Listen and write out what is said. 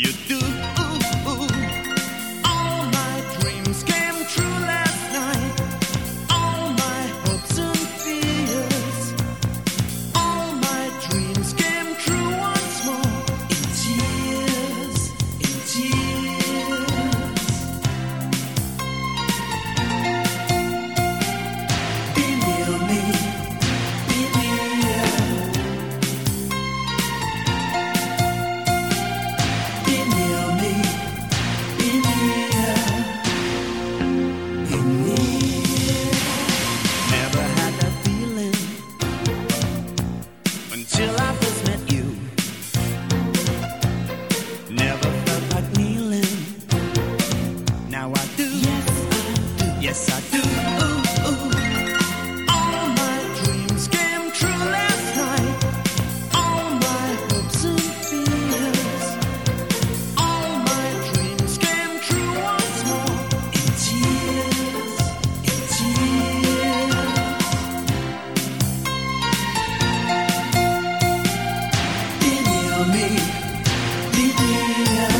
You do. Be near me, be